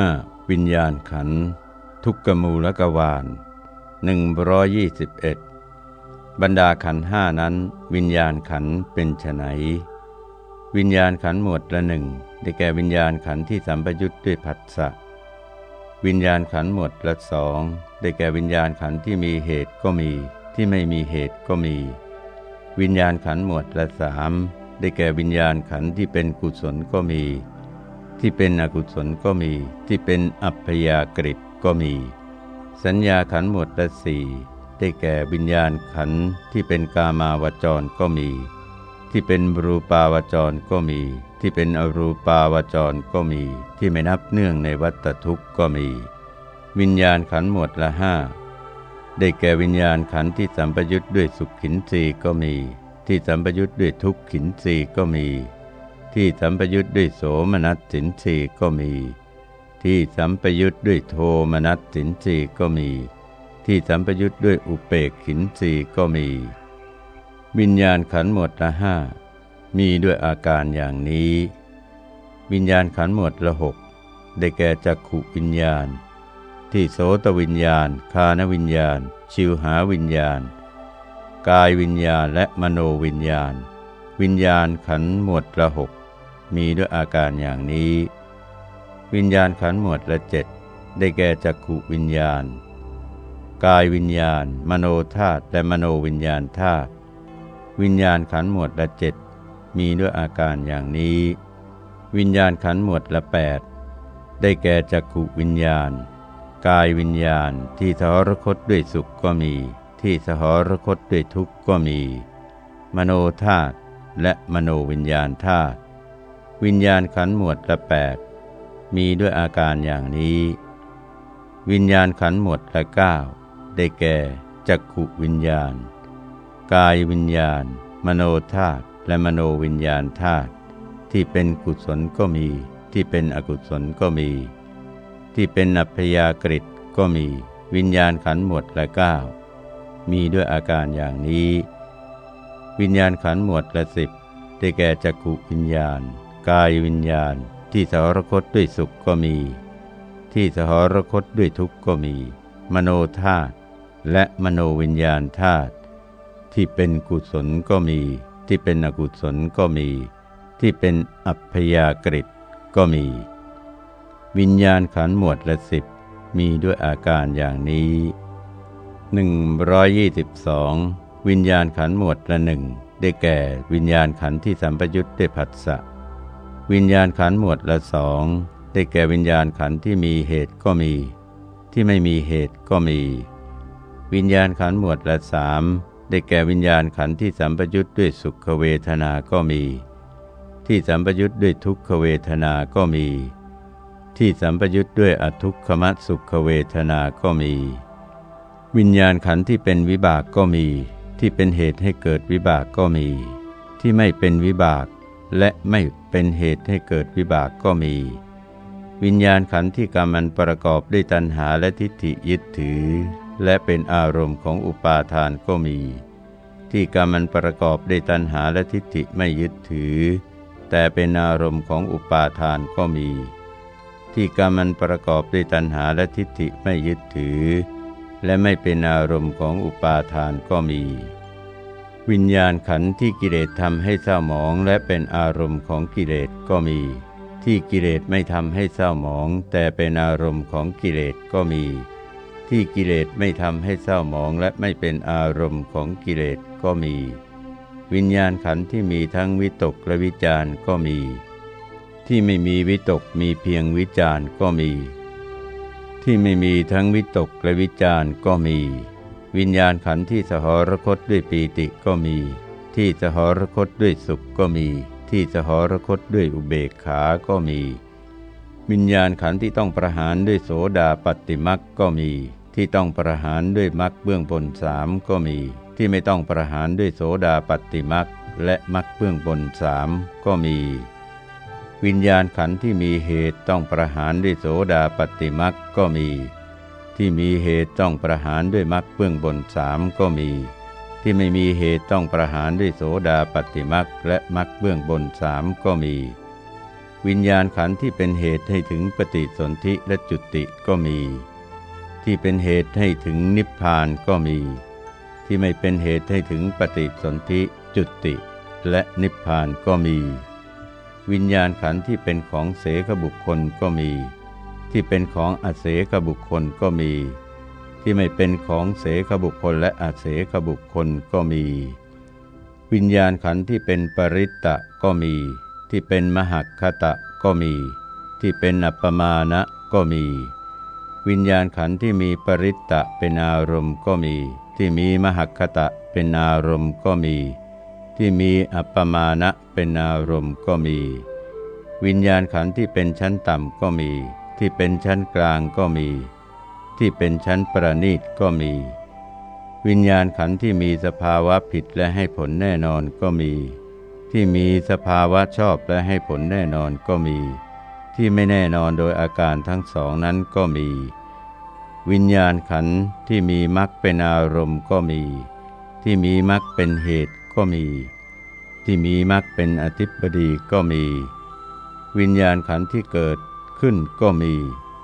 5. วิญญาณขัน ทุกขมูลกวาล121 บรรดาขันห้านั้น วิญญาณขันเป็นไฉนวิญญาณขันหมวดละหนึ่งได้แก่วิญญาณขันที่สัมปยุทธ์ด้วยผัสสะวิญญาณขันหมวดละสองได้แก่วิญญาณขันที่มีเหตุก็มี ที่ไม่มีเหตุก็มี วิญญาณขันหมวดละสามได้แก่วิญญาณขันที่เป็นกุศลก็มี ที่เป็นอกุศลก็มี ที่เป็นอัพยากฤิก็มี สัญญาขันหมวดละสี่ได้แก่วิญญาณขันที่เป็นกามาวจรก็มี ที่เป็นรูปาวจรก็มี ที่เป็นอรูปาวจรก็มี ที่ไม่นับเนื่องในวัฏทุกข์ก็มี วิญญาณขันหมวดละห้าได้แก่วิญญาณขันที่สัมปยุทธ์ด้วยสุขขินสีก็มี ที่สัมปยุทธ์ด้วยทุกขินสีก็มี ที่สัมปยุทธ์ด้วยโสมนัสสินสีก็มี ที่สัมปยุทธ์ด้วยโทมนัสสินสีก็มี ที่สัมปยุทธ์ด้วยอุเปกขินสีก็มี วิญญาณขันหมดละห้ามีด้วยอาการอย่างนี้ วิญญาณขันหมดละหกได้แก่จักขุวิญญาณ ที่โสตวิญญาณ คานวิญญาณ ชิวหาวิญญาณ กายวิญญาณและมโนวิญญาณ วิญญาณขันหมวดละหก มีด้วยอาการอย่างนี้ วิญญาณขันหมวดละเจ็ดได้แก่จักขุวิญญาณ กายวิญญาณ มโนธาตุและมโนวิญญาณธาตุวิญญาณขันหมวดละเจ็ดมีด้วยอาการอย่างนี้ วิญญาณขันหมวดละแปดได้แก่จักขุวิญญาณ กายวิญญาณที่ทรคตด้วยสุขก็มี ที่สหรคตด้วยทุกข์ก็มี มโนธาตุและมโนวิญญาณธาตุ วิญญาณขันหมวดละแปดมีด้วยอาการอย่างนี้ วิญญาณขันหมวดละเก้าได้แก่จักขุวิญญาณ กายวิญญาณ มโนธาตุและมโนวิญญาณธาตุที่เป็นกุศลก็มี ที่เป็นอกุศลก็มี ที่เป็นอัพยากฤิก็มี วิญญาณขันหมวดละเก้ามีด้วยอาการอย่างนี้ วิญญาณขันหมวดละสิบได้แก่จักขุวิญญาณ กายวิญญาณที่สหรคตด้วยสุขก็มี ที่สหรคตด้วยทุกข์ก็มี มโนธาตุและมโนวิญญาณธาตุที่เป็นกุศลก็มี ที่เป็นอกุศลก็มี ที่เป็นอัพยากฤิก็มี วิญญาณขันหมวดละสิบมีด้วยอาการอย่างนี้ 122 วิญญาณขันหมวดละหนึ่งได้แก่วิญญาณขันที่สัมปยุทธ์ด้วยผัสสะ วิญญาณขันหมวดละสองได้แก่วิญญาณขันที่มีเหตุก็มี ที่ไม่มีเหตุก็มี วิญญาณขันหมวดละสามได้แก่วิญญาณขันที่สัมปยุทธ์ด้วยสุขเวทนาก็มี ที่สัมปยุทธ์ด้วยทุกขเวทนาก็มี ที่สัมปยุทธ์ด้วยอทุกขมสุขเวทนาก็มี วิญญาณขันที่เป็นวิบากก็มี ที่เป็นเหตุให้เกิดวิบากก็มี ที่ไม่เป็นวิบาก และไม่เป็นเหตุให้เกิดวิบากก็มี วิญญาณขันธ์ที่กรรมันประกอบด้วยตัณหาและทิฏฐิยึดถือ และเป็นอารมณ์ของอุปาทานก็มี ที่กรรมันประกอบด้วยตัณหาและทิฏฐิไม่ยึดถือ แต่เป็นอารมณ์ของอุปาทานก็มี ที่กรรมันประกอบด้วยตัณหาและทิฏฐิไม่ยึดถือ และไม่เป็นอารมณ์ของอุปาทานก็มี วิญญาณขันธ์ที่กิเลสทำให้เศร้าหมองและเป็นอารมณ์ของกิเลสก็มี ที่กิเลสไม่ทำให้เศร้าหมอง แต่เป็นอารมณ์ของกิเลสก็มี ที่กิเลสไม่ทำให้เศร้าหมองและไม่เป็นอารมณ์ของกิเลสก็มี วิญญาณขันธ์ที่มีทั้งวิตกและวิจารณ์ก็มี ที่ไม่มีวิตกมีเพียงวิจารณ์ก็มี ที่ไม่มีทั้งวิตกและวิจารก็มี วิญญาณขันธ์ที่สหรคตด้วยปีติก็มี ที่สหรคตด้วยสุขก็มี ที่สหรคตด้วยอุเบกขาก็มี วิญญาณขันธ์ที่ต้องประหารด้วยโสดาปฏิมักก็มี ที่ต้องประหารด้วยมักเบื้องบนสามก็มี ที่ไม่ต้องประหารด้วยโสดาปฏิมักและมักเบื้องบนสามก็มี วิญญาณขันธ์ที่มีเหตุต้องประหารด้วยโสดาปฏิมักก็มี ที่มีเหตุต้องประหารด้วยมักเบื้องบนสามก็มี ที่ไม่มีเหตุต้องประหารด้วยโสดาปฏิมักและมักเบื้องบนสามก็มี วิญญาณขันธ์ที่เป็นเหตุให้ถึงปฏิสนธิและจุติก็มี ที่เป็นเหตุให้ถึงนิพพานก็มี ที่ไม่เป็นเหตุให้ถึงปฏิสนธิจุติและนิพพานก็มี วิญญาณขันธ์ที่เป็นของเสกบุคคลก็มี ที่เป็นของอเสกบุคคลก็มี ที่ไม่เป็นของเสกบุคคลและอเสกบุคคลก็มี วิญญาณขันธ์ที่เป็นปริตตะก็มี ที่เป็นมหคตะก็มี ที่เป็นอัปปมาณะก็มี วิญญาณขันธ์ที่มีปริตตะเป็นอารมณ์ก็มี ที่มีมหคตะเป็นอารมณ์ก็มี ที่มีอัปปมาณะเป็นอารมณ์ก็มี วิญญาณขันธ์ที่เป็นชั้นต่ำก็มี ที่เป็นชั้นกลางก็มี ที่เป็นชั้นประณีตก็มี วิญญาณขันธ์ที่มีสภาวะผิดและให้ผลแน่นอนก็มี ที่มีสภาวะชอบและให้ผลแน่นอนก็มี ที่ไม่แน่นอนโดยอาการทั้งสองนั้นก็มี วิญญาณขันธ์ที่มีมรรคเป็นอารมณ์ก็มี ที่มีมรรคเป็นเหตุก็มี ที่มีมรรคเป็นอธิปดีก็มี วิญญาณขันธ์ที่เกิด ขึ้นก็มี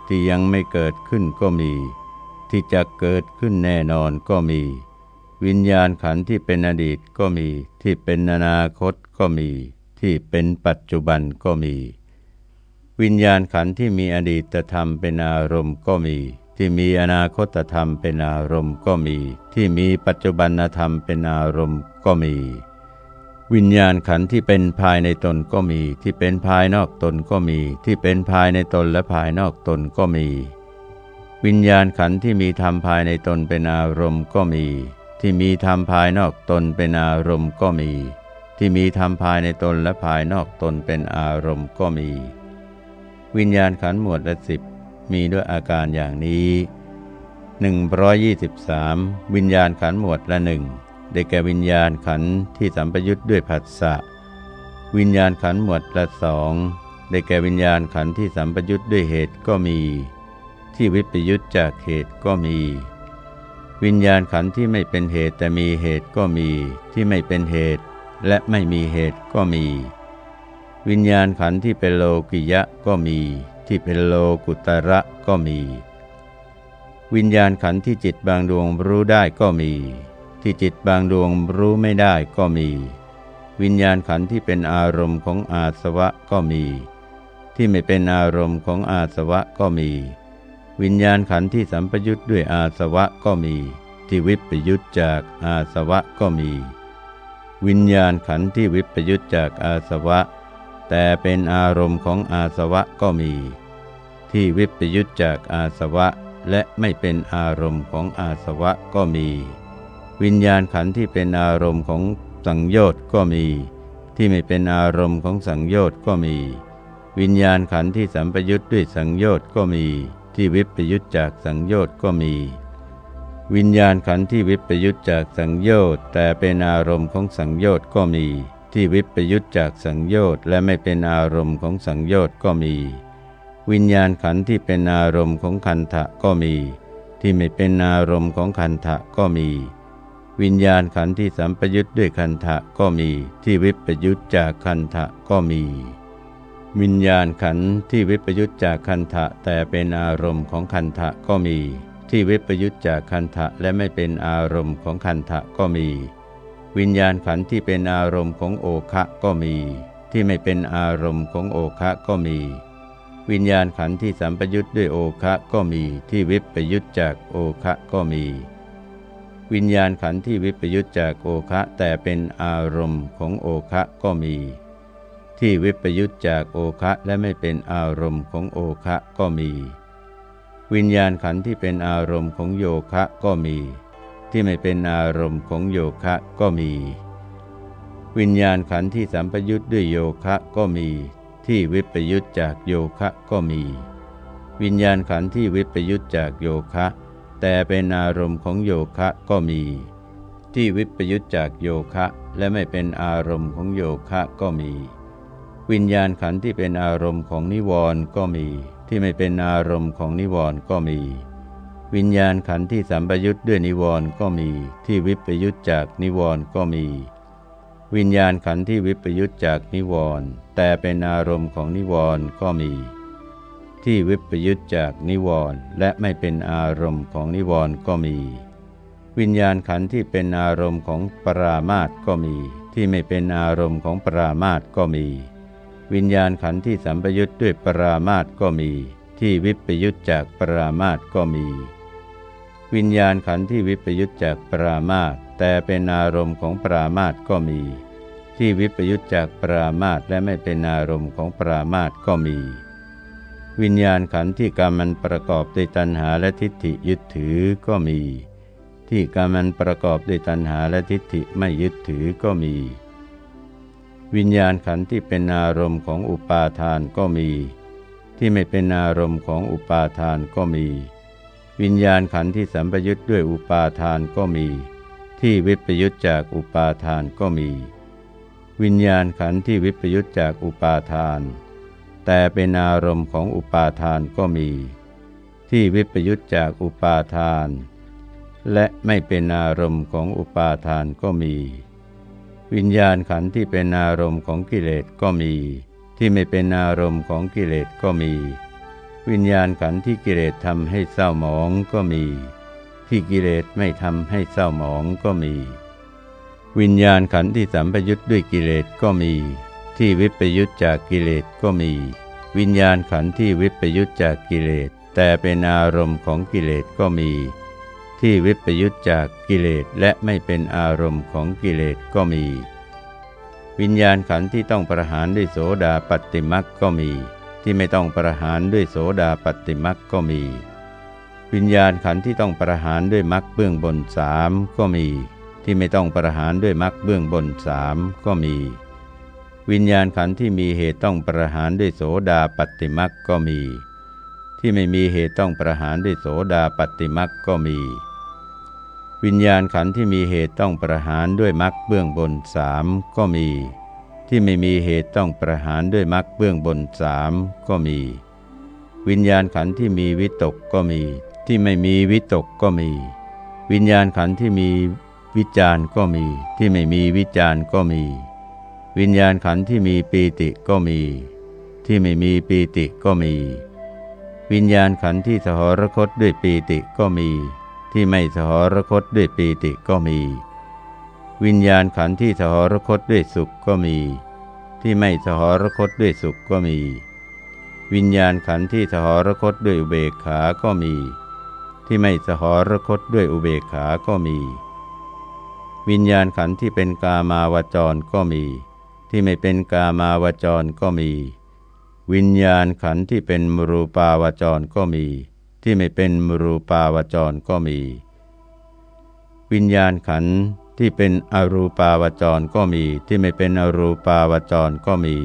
ที่ยังไม่เกิดขึ้นก็มี ที่จะเกิดขึ้นแน่นอนก็มี วิญญาณขันธ์ที่เป็นอดีตก็มี ที่เป็นอนาคตก็มี ที่เป็นปัจจุบันก็มี วิญญาณขันธ์ที่มีอดีตธรรมเป็นอารมณ์ก็มี ที่มีอนาคตธรรมเป็นอารมณ์ก็มี ที่มีปัจจุบันธรรมเป็นอารมณ์ก็มี วิญญาณขันธ์ที่เป็นภายในตนก็มี ที่เป็นภายนอกตนก็มี ที่เป็นภายในตนและภายนอกตนก็มี วิญญาณขันธ์ที่มีธรรมภายในตนเป็นอารมณ์ก็มี ที่มีธรรมภายนอกตนเป็นอารมณ์ก็มี ที่มีธรรมภายในตนและภายนอกตนเป็นอารมณ์ก็มี วิญญาณขันหมวดละสิบมีด้วยอาการอย่างนี้ 123 วิญญาณขันหมวดละหนึ่ง ได้แก่วิญญาณขันที่สัมปยุทธ์ด้วยผัสสะ วิญญาณขันหมวดละสองได้แก่วิญญาณขันที่สัมปยุทธ์ด้วยเหตุก็มี ที่วิปยุทธจากเหตุก็มี วิญญาณขันธ์ที่ไม่เป็นเหตุแต่มีเหตุก็มี ที่ไม่เป็นเหตุ และไม่มีเหตุก็มี วิญญาณขันธ์ที่เป็นโลกิยะก็มี ที่เป็นโลกุตระก็มี วิญญาณขันธ์ที่จิตบางดวงรู้ได้ก็มี ที่จิตบางดวงรู้ไม่ได้ก็มี วิญญาณขันธ์ที่เป็นอารมณ์ของอาสวะก็มี ที่ไม่เป็นอารมณ์ของอาสวะก็มี วิญญาณขันธ์ที่สัมปยุทธ์ด้วยอาสวะก็มี ที่วิปยุทธจากอาสวะก็มี วิญญาณขันธ์ที่วิปยุทธจากอาสวะ แต่เป็นอารมณ์ของอาสวะก็มี ที่วิปยุทธจากอาสวะและไม่เป็นอารมณ์ของอาสวะก็มี วิญญาณขันธ์ที่เป็นอารมณ์ของสังโยชน์ก็มี ที่ไม่เป็นอารมณ์ของสังโยชน์ก็มี วิญญาณขันธ์ที่สัมปยุทธ์ด้วยสังโยชน์ก็มี ที่วิปยุตจากสังโยชน์ก็มี วิญญาณขันธ์ที่วิปยุตจากสังโยชน์แต่เป็นอารมณ์ของสังโยชน์ก็มี ที่วิปยุตจากสังโยชน์และไม่เป็นอารมณ์ของสังโยชน์ก็มี วิญญาณขันธ์ที่เป็นอารมณ์ของคันทะก็มี ที่ไม่เป็นอารมณ์ของคันทะก็มี วิญญาณขันธ์ที่สัมปยุตด้วยคันทะก็มีที่วิปยุตจากคันทะก็มี วิญญาณขันธ์ที่วิปยุตจากคันทะแต่เป็นอารมณ์ของคันทะก็มี ที่วิปยุตจากคันทะและไม่เป็นอารมณ์ของคันทะก็มี วิญญาณขันธ์ที่เป็นอารมณ์ของโอคะก็มี ที่ไม่เป็นอารมณ์ของโอคะก็มี วิญญาณขันธ์ที่สัมปยุตด้วยโอคะก็มี ที่วิปยุตจากโอคะก็มี วิญญาณขันธ์ที่วิปยุตจากโอคะแต่เป็นอารมณ์ของโอคะก็มี ที่วิปยุตจากโอคะและไม่เป็นอารมณ์ของโอคะก็มี วิญญาณขันธ์ที่เป็นอารมณ์ของโยคะก็มี ที่ไม่เป็นอารมณ์ของโยคะก็มี วิญญาณขันธ์ที่สัมปยุตด้วยโยคะก็มี ที่วิปยุตจากโยคะก็มี วิญญาณขันธ์ที่วิปยุตจากโยคะ แต่เป็นอารมณ์ของโยคะก็มี ที่วิปยุตจากโยคะและไม่เป็นอารมณ์ของโยคะก็มี วิญญาณขันธ์ที่เป็นอารมณ์ของนิวรณ์ก็มี ที่ไม่เป็นอารมณ์ของนิวรณ์ก็มี วิญญาณขันธ์ที่สัมปยุทธ์ด้วยนิวรณ์ก็มี ที่วิปยุทธจากนิวรณ์ก็มี วิญญาณขันธ์ที่วิปยุตจากนิวรณ์แต่เป็นอารมณ์ของนิวรณ์ก็มี ที่วิปยุตจากนิวรณ์และไม่เป็นอารมณ์ของนิวรณ์ก็มี วิญญาณขันธ์ที่เป็นอารมณ์ของปรามาตก็มี ที่ไม่เป็นอารมณ์ของปรามาตก็มี วิญญาณขันธ์ที่สัมปยุตด้วยปรามาตก็มี ที่วิปยุตจากปรามาตก็มี วิญญาณขันธ์ที่วิปยุตจากปรามาตแต่เป็นอารมณ์ของปรามาตก็มี ที่วิปยุตจากปรามาตและไม่เป็นอารมณ์ของปรามาตก็มี วิญญาณขันธ์ที่กรรมันประกอบด้วยตัณหาและทิฏฐิยึดถือก็มี ที่กรรมันประกอบด้วยตัณหาและทิฏฐิไม่ยึดถือก็มี วิญญาณขันธ์ที่เป็นอารมณ์ของอุปาทานก็มี ที่ไม่เป็นอารมณ์ของอุปาทานก็มี วิญญาณขันธ์ที่สัมปยุทธ์ด้วยอุปาทานก็มี ที่วิปยุทธจากอุปาทานก็มี วิญญาณขันธ์ที่วิปยุทธจากอุปาทาน แต่เป็นอารมณ์ของอุปาทานก็มี ที่วิปยุทธจากอุปาทาน และไม่เป็นอารมณ์ของอุปาทานก็มี วิญญาณขันธ์ที่เป็นอารมณ์ของกิเลสก็มี ที่ไม่เป็นอารมณ์ของกิเลสก็มี วิญญาณขันธ์ที่กิเลสทำให้เศร้าหมองก็มี ที่กิเลสไม่ทำให้เศร้าหมองก็มี วิญญาณขันธ์ที่สัมปยุทธ์ด้วยกิเลสก็มี ที่วิปยุทธจากกิเลสก็มี วิญญาณขันธ์ที่วิปยุทธจากกิเลส แต่เป็นอารมณ์ของกิเลสก็มี ที่วิปยุทธจากกิเลสและไม่เป็นอารมณ์ของกิเลสก็มี วิญญาณขันธ์ที่ต้องประหารด้วยโสดาปฏิมักก็มี ที่ไม่ต้องประหารด้วยโสดาปฏิมักก็มี วิญญาณขันธ์ที่ต้องประหารด้วยมักเบื้องบนสามก็มี ที่ไม่ต้องประหารด้วยมักเบื้องบนสามก็มี วิญญาณขันธ์ที่มีเหตุต้องประหารด้วยโสดาปฏิมักก็มี ที่ไม่มีเหตุต้องประหารด้วยโสดาปฏิมักก็มี วิญญาณขันธ์ที่มีเหตุต้องประหารด้วยมักเบื้องบนสามก็มี ที่ไม่มีเหตุต้องประหารด้วยมรรคเบื้องบนสามก็มี วิญญาณขันธ์ที่มีวิตกก็มี ที่ไม่มีวิตกก็มี วิญญาณขันธ์ที่มีวิจารก็มี ที่ไม่มีวิจารก็มี วิญญาณขันธ์ที่มีปีติก็มี ที่ไม่มีปีติก็มี วิญญาณขันธ์ที่สหรคตด้วยปีติก็มี ที่ไม่สหรคตด้วยปีติก็มี วิญญาณขันธ์ที่สหรคตด้วยสุขก็มี ที่ไม่สหรคตด้วยสุขก็มี วิญญาณขันธ์ที่สหรคตด้วยอุเบกขาก็มี ที่ไม่สหรคตด้วยอุเบกขาก็มีวิญญาณขันธ์ที่เป็นกามาวจรก็มี ที่ไม่เป็นกามาวจรก็มี วิญญาณขันธ์ที่เป็นมรูปาวจรก็มี ที่ไม่เป็นมรูปาวจรก็มี วิญญาณขันธ์ที่เป็นอรูปาวจรก็มี ที่ไม่เป็นอรูปาวจรก็มี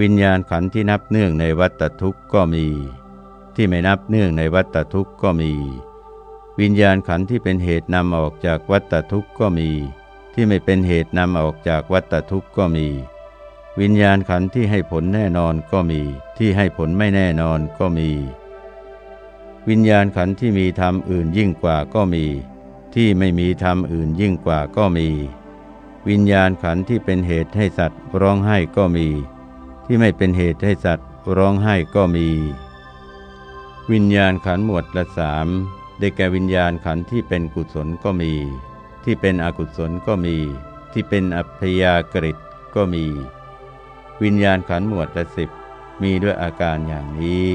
วิญญาณขันธ์ที่นับเนื่องในวัตทุกข์ก็มี ที่ไม่นับเนื่องในวัตทุกข์ก็มี วิญญาณขันธ์ที่เป็นเหตุนำออกจากวัตทุกข์ก็มี ที่ไม่เป็นเหตุนำออกจากวัตทุกข์ก็มี วิญญาณขันธ์ที่ให้ผลแน่นอนก็มี ที่ให้ผลไม่แน่นอนก็มี วิญญาณขันธ์ที่มีธรรมอื่นยิ่งกว่าก็มี ที่ไม่มีธรรมอื่นยิ่งกว่าก็มี วิญญาณขันธ์ที่เป็นเหตุให้สัตว์ร้องไห้ก็มี ที่ไม่เป็นเหตุให้สัตว์ร้องไห้ก็มี วิญญาณขันธ์หมวดละสามได้แก่วิญญาณขันธ์ที่เป็นกุศลก็มี ที่เป็นอกุศลก็มี ที่เป็นอัพยากฤิก็มี วิญญาณขันหมวดละสิบมีด้วยอาการอย่างนี้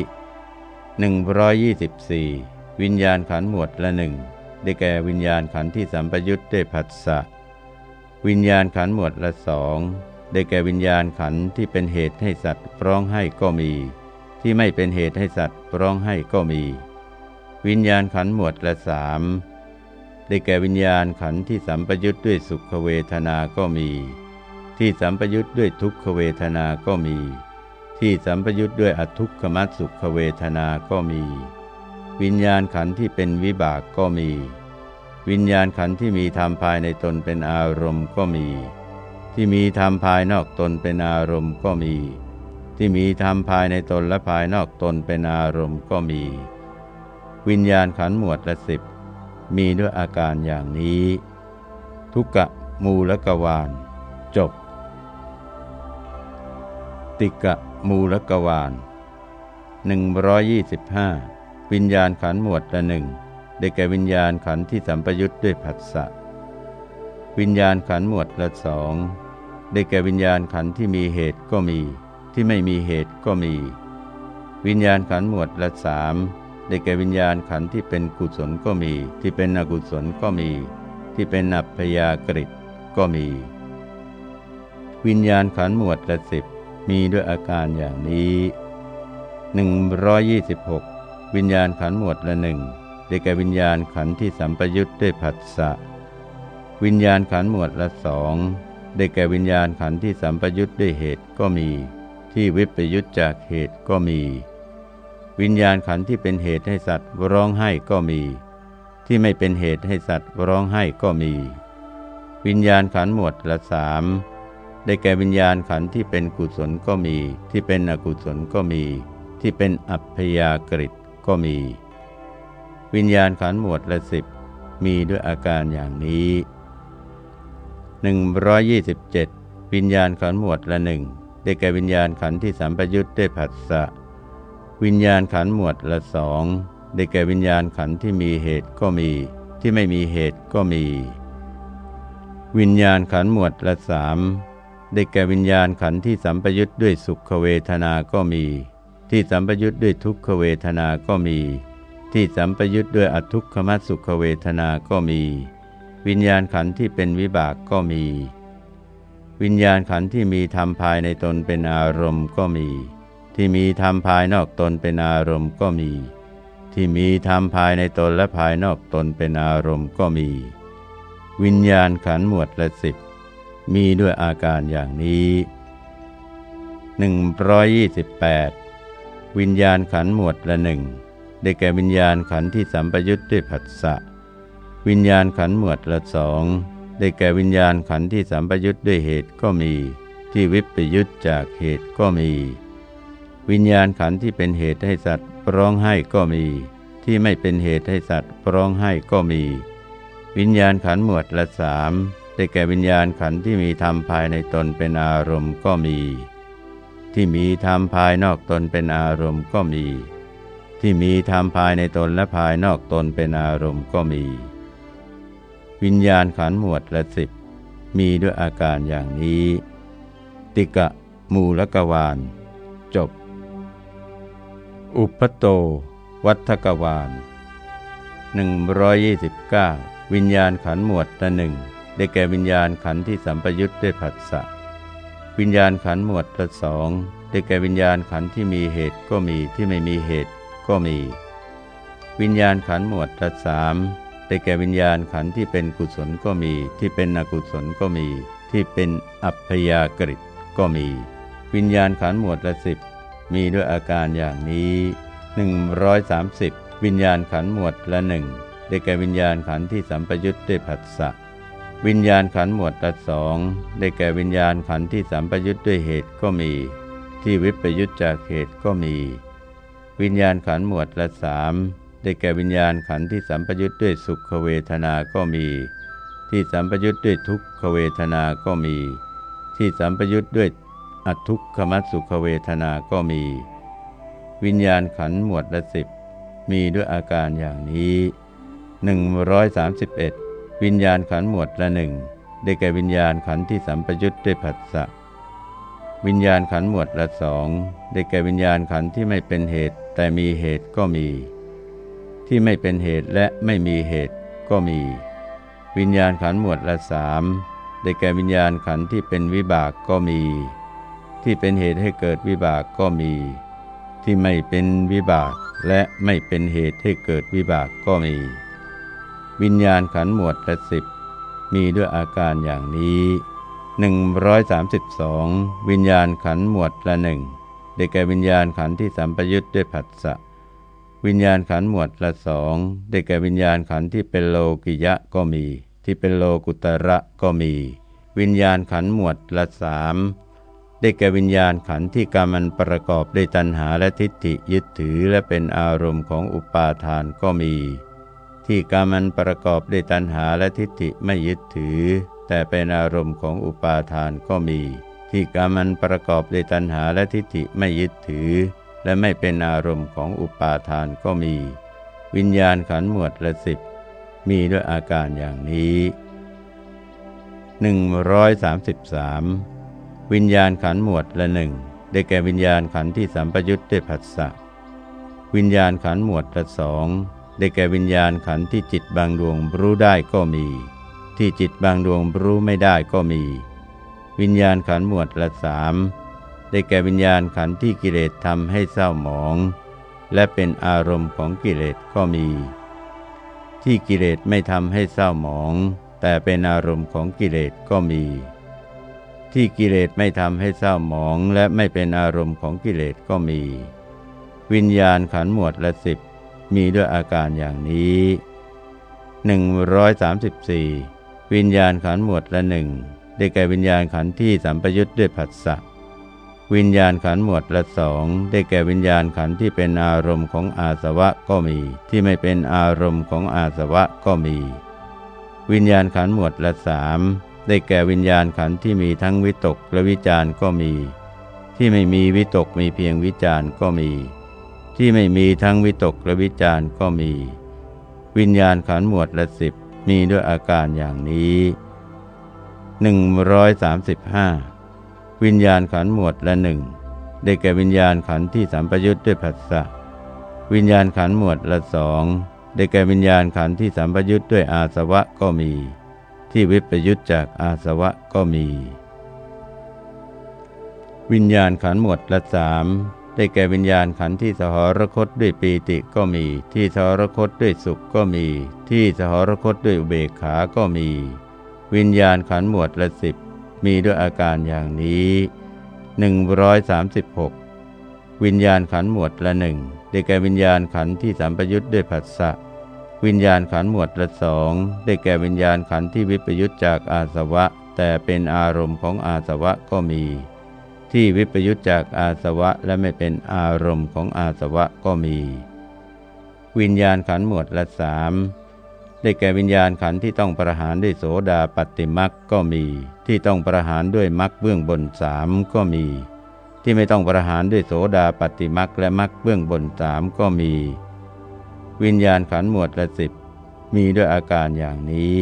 124 วิญญาณขันหมวดละหนึ่งได้แก่วิญญาณขันที่สัมปยุทธ์ด้วยผัสสะวิญญาณขันหมวดละสองได้แก่วิญญาณขันที่เป็นเหตุให้สัตว์ร้องไห้ก็มี ที่ไม่เป็นเหตุให้สัตว์ร้องไห้ก็มี วิญญาณขันหมวดละสาม ได้แก่วิญญาณขันธ์ที่สัมปยุทธ์ด้วยสุขเวทนาก็มี ที่สัมปยุทธ์ด้วยทุกขเวทนาก็มี ที่สัมปยุทธ์ด้วยอทุกขมัสสุขเวทนาก็มี วิญญาณขันธ์ที่เป็นวิบากก็มี วิญญาณขันธ์ที่มีธรรมภายในตนเป็นอารมณ์ก็มี ที่มีธรรมภายนอกตนเป็นอารมณ์ก็มี ที่มีธรรมภายในตนและภายนอกตนเป็นอารมณ์ก็มี วิญญาณขันธ์หมวดละสิบ มีด้วยอาการอย่างนี้ ทุกกะมูลกวานจบ ติกะมูลกวาล125 วิญญาณขันหมวดละหนึ่งได้แก่วิญญาณขันที่สัมปยุทธ์ด้วยผัสสะวิญญาณขันหมวดละสองได้แก่วิญญาณขันที่มีเหตุก็มี ที่ไม่มีเหตุก็มี วิญญาณขันหมวดละสาม ได้แก่วิญญาณขันที่เป็นกุศลก็มี ที่เป็นอกุศลก็มี ที่เป็นอัพยากฤิก็มี วิญญาณขันหมวดละสิบมีด้วยอาการอย่างนี้ 126 วิญญาณขันหมวดละหนึ่งได้แก่วิญญาณขันที่สัมปยุทธ์ด้วยผัสสะวิญญาณขันหมวดละสองได้แก่วิญญาณขันที่สัมปยุทธ์ด้วยเหตุก็มี ที่วิปยุทธจากเหตุก็มี วิญญาณขันที่เป็นเหตุให้สัตว์ร้องไห้ก็มี ที่ไม่เป็นเหตุให้สัตว์ร้องไห้ก็มี วิญญาณขันหมวดละสามได้แก่วิญญาณขันที่เป็นกุศลก็มี ที่เป็นอกุศลก็มี ที่เป็นอัพยากฤิก็มี วิญญาณขันหมวดละสิบมีด้วยอาการอย่างนี้ 127 วิญญาณขันหมวดละหนึ่งได้แก่วิญญาณขันที่สัมปยุทธ์ด้วยผัสสะ วิญญาณขันหมวดละสองได้แก่วิญญาณขันที่มีเหตุก็มี ที่ไม่มีเหตุก็มี วิญญาณขันหมวดละสามได้แก่วิญญาณขันที่สัมปยุทธ์ด้วยสุขเวทนาก็มี ที่สัมปยุทธ์ด้วยทุกขเวทนาก็มี ที่สัมปยุทธ์ด้วยอทุกขมัสุขเวทนาก็มี วิญญาณขันที่เป็นวิบากก็มี วิญญาณขันที่มีธรรมภายในตนเป็นอารมณ์ก็มี ที่มีธรรมภายนอกตนเป็นอารมณ์ก็มี ที่มีธรรมภายในตนและภายนอกตนเป็นอารมณ์ก็มี วิญญาณขันหมวดละสิบมีด้วยอาการอย่างนี้ 128 วิญญาณขันหมวดละหนึ่งได้แก่วิญญาณขันที่สัมปยุทธ์ด้วยผัสสะ วิญญาณขันหมวดละสองได้แก่วิญญาณขันที่สัมปยุทธ์ด้วยเหตุก็มี ที่วิปยุทธ์จากเหตุก็มี วิญญาณขันที่เป็นเหตุให้สัตว์ร้องไห้ก็มี ที่ไม่เป็นเหตุให้สัตว์ร้องไห้ก็มี วิญญาณขันหมวดละสามได้แก่วิญญาณขันที่มีธรรมภายในตนเป็นอารมณ์ก็มี ที่มีธรรมภายนอกตนเป็นอารมณ์ก็มี ที่มีธรรมภายในตนและภายนอกตนเป็นอารมณ์ก็มี วิญญาณขันหมวดละสิบมีด้วยอาการอย่างนี้ ติกะ มูลกวาลจบ อุปโต วัฏกวาล129 วิญญาณขันหมวดละหนึ่งได้แก่วิญญาณขันที่สัมปยุทธ์ด้วยผัสสะวิญญาณขันหมวดละสองได้แก่วิญญาณขันที่มีเหตุก็มีที่ไม่มีเหตุก็มี วิญญาณขันหมวดละสามได้แก่วิญญาณขันที่เป็นกุศลก็มี ที่เป็นอกุศลก็มี ที่เป็นอัพยากฤิก็มี วิญญาณขันหมวดละสิบ มีด้วยอาการอย่างนี้ 130 วิญญาณขันหมวดละหนึ่งได้แก่วิญญาณขันที่สัมปยุทธ์ด้วยผัสสะวิญญาณขันหมวดละสองได้แก่วิญญาณขันที่สัมปยุทธ์ด้วยเหตุก็มี ที่วิปยุทธจากเหตุก็มี วิญญาณขันหมวดละสามได้แก่วิญญาณขันที่สัมปยุทธ์ด้วยสุขเวทนาก็มี ที่สัมปยุทธ์ด้วยทุกขเวทนาก็มี ที่สัมปยุทธ์ด้วย อทุกขมัสสุขเวทนาก็มี วิญญาณขันหมวดละสิบมีด้วยอาการอย่างนี้ 131 วิญญาณขันหมวดละหนึ่งได้แก่วิญญาณขันที่สัมปยุทธ์ด้วยผัสสะวิญญาณขันหมวดละสองได้แก่วิญญาณขันที่ไม่เป็นเหตุ แต่มีเหตุก็มี ที่ไม่เป็นเหตุและไม่มีเหตุก็มี วิญญาณขันหมวดละสามได้แก่วิญญาณขันที่เป็นวิบากก็มี ที่เป็นเหตุให้เกิดวิบากก็มี ที่ไม่เป็นวิบากและไม่เป็นเหตุให้เกิดวิบากก็มี วิญญาณขันหมวดละสิบมีด้วยอาการอย่างนี้ 132 วิญญาณขันหมวดละหนึ่งได้แก่วิญญาณขันที่สัมปยุทธ์ด้วยผัสสะวิญญาณขันหมวดละสองได้แก่วิญญาณขันที่เป็นโลกิยะก็มี ที่เป็นโลกุตระก็มี วิญญาณขันหมวดละสาม ได้แก่วิญญาณขันธ์ที่กรรมันประกอบด้วยตัณหาและทิฏฐิยึดถือและเป็นอารมณ์ของอุปาทานก็มี ที่กามันประกอบด้วยตัณหาและทิฏฐิไม่ยึดถือ แต่เป็นอารมณ์ของอุปาทานก็มี ที่กรรมันประกอบด้วยตัณหาและทิฏฐิไม่ยึดถือ และไม่เป็นอารมณ์ของอุปาทานก็มี วิญญาณขันธ์หมวดละสิบมีด้วยอาการอย่างนี้ 133 วิญญาณขันหมวดละหนึ่งได้แก่วิญญาณขันที่สัมปยุทธ์ด้วยผัสสะวิญญาณขันหมวดละสองได้แก่วิญญาณขันที่จิตบางดวงรู้ได้ก็มี ที่จิตบางดวงรู้ไม่ได้ก็มี วิญญาณขันหมวดละสามได้แก่วิญญาณขันที่กิเลสทำให้เศร้าหมอง และเป็นอารมณ์ของกิเลสก็มี ที่กิเลสไม่ทำให้เศร้าหมอง แต่เป็นอารมณ์ของกิเลสก็มี ที่กิเลสไม่ทำให้เศร้าหมองและไม่เป็นอารมณ์ของกิเลสก็มี วิญญาณขันหมวดละสิบมีด้วยอาการอย่างนี้ 134 วิญญาณขันหมวดละหนึ่งได้แก่วิญญาณขันที่สัมปยุทธ์ด้วยผัสสะวิญญาณขันหมวดละสองได้แก่วิญญาณขันที่เป็นอารมณ์ของอาสวะก็มี ที่ไม่เป็นอารมณ์ของอาสวะก็มี วิญญาณขันหมวดละสาม ได้แก่วิญญาณขันที่มีทั้งวิตกและวิจารก็มี ที่ไม่มีวิตกมีเพียงวิจารก็มี ที่ไม่มีทั้งวิตกและวิจารก็มี วิญญาณขันหมวดละสิบมีด้วยอาการอย่างนี้ 135 วิญญาณขันหมวดละหนึ่งได้แก่วิญญาณขันที่สัมปยุทธ์ด้วยผัสสะวิญญาณขันหมวดละสองได้แก่วิญญาณขันที่สัมปยุทธ์ด้วยอาสวะก็มี ที่วิปยุทธจากอาสวะก็มี วิญญาณขันหมวดละสามได้แก่วิญญาณขันที่สหรคตด้วยปีติก็มี ที่สหรคตด้วยสุขก็มี ที่สหรคตด้วยอุเบกขาก็มี วิญญาณขันหมวดละสิบมีด้วยอาการอย่างนี้ 136 วิญญาณขันหมวดละหนึ่งได้แก่วิญญาณขันที่สัมปยุทธ์ด้วยผัสสะ วิญญาณขันหมวดละสองได้แก่วิญญาณขันที่วิปยุทธจากอาสวะ แต่เป็นอารมณ์ของอาสวะก็มี ที่วิปยุตจากอาสวะและไม่เป็นอารมณ์ของอาสวะก็มี วิญญาณขันหมวดละสามได้แก่วิญญาณขันที่ต้องประหารด้วยโสดาปฏิมักก็มี ที่ต้องประหารด้วยมักเบื้องบนสามก็มี ที่ไม่ต้องประหารด้วยโสดาปฏิมักและมักเบื้องบนสามก็มี วิญญาณขันหมวดละสิบมีด้วยอาการอย่างนี้